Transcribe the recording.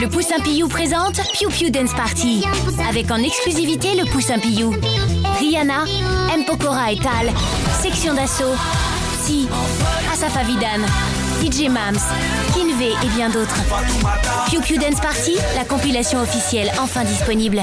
Le Poussin Pillou présente Piu Piu Dance Party. Avec en exclusivité le Poussin Pillou. Rihanna, M. Pokora et Tal, Section d'Assaut, Si, Asaf Avidan, DJ Mams, Kinve et bien d'autres. Piu Piu Dance Party, la compilation officielle enfin disponible.